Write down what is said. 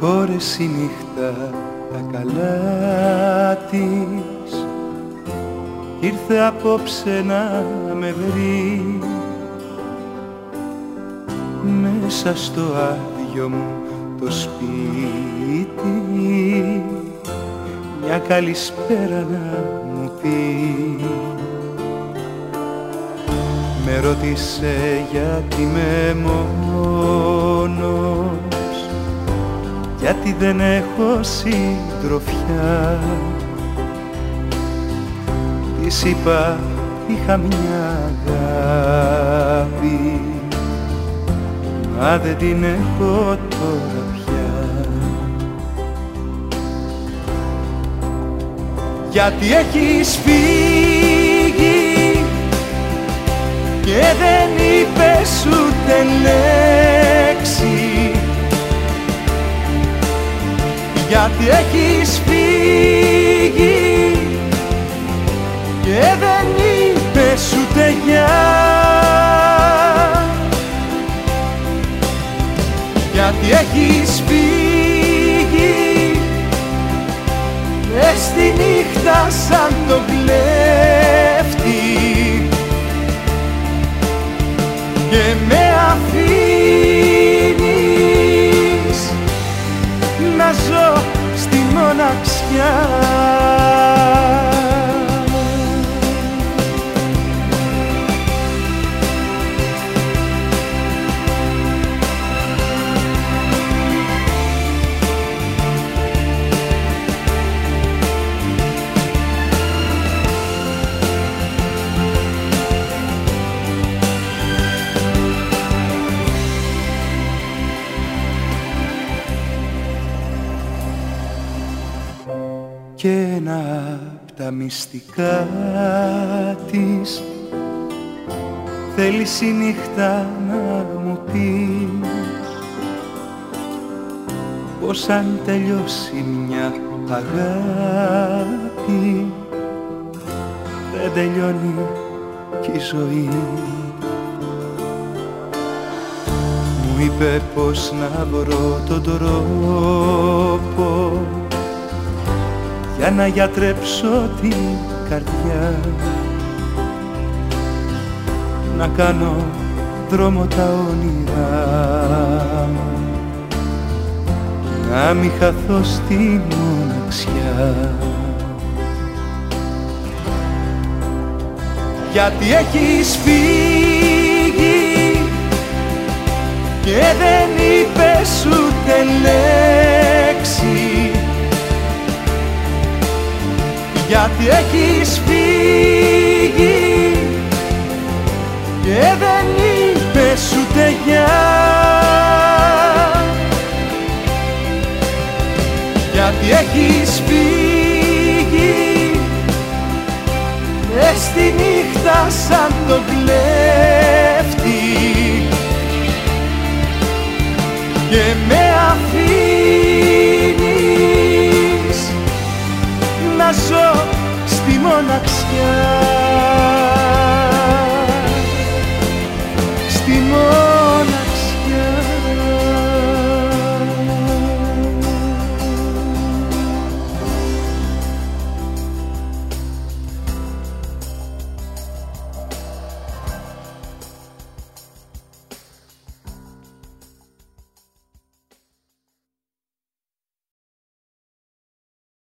φόρεσε η νύχτα τα καλά της. Ήρθε απόψε να με βρει μέσα στο άδειο μου το σπίτι. Μια καλησπέρα να μου πει. Με ρώτησε γιατί με μόνος γιατί δεν έχω συντροφιά. Της είπα είχα μια αγάπη μα δεν την έχω τώρα πια. Γιατί έχεις φύγει και δεν είπες ούτε λέξη γιατί έχεις φύγει και δεν είπες ούτε γεια γιατί έχεις φύγει μες στη νύχτα σαν το κλέφτη και ένα απ' τα μυστικά της. Θέλει η νύχτα να μου πεις πως αν τελειώσει μια αγάπη δεν τελειώνει κι η ζωή. Μου είπε πως να βρω τον τρόπο για να γιατρέψω την καρδιά. Να κάνω δρόμο τα όνειρά μου. Να μη χαθώ στη μοναξιά. Γιατί έχεις φύγει και δεν είπες ούτε λέξη γιατί έχεις φύγει και δεν είπες ούτε γεια γιατί έχεις φύγει μες στη νύχτα σαν το κλέφτη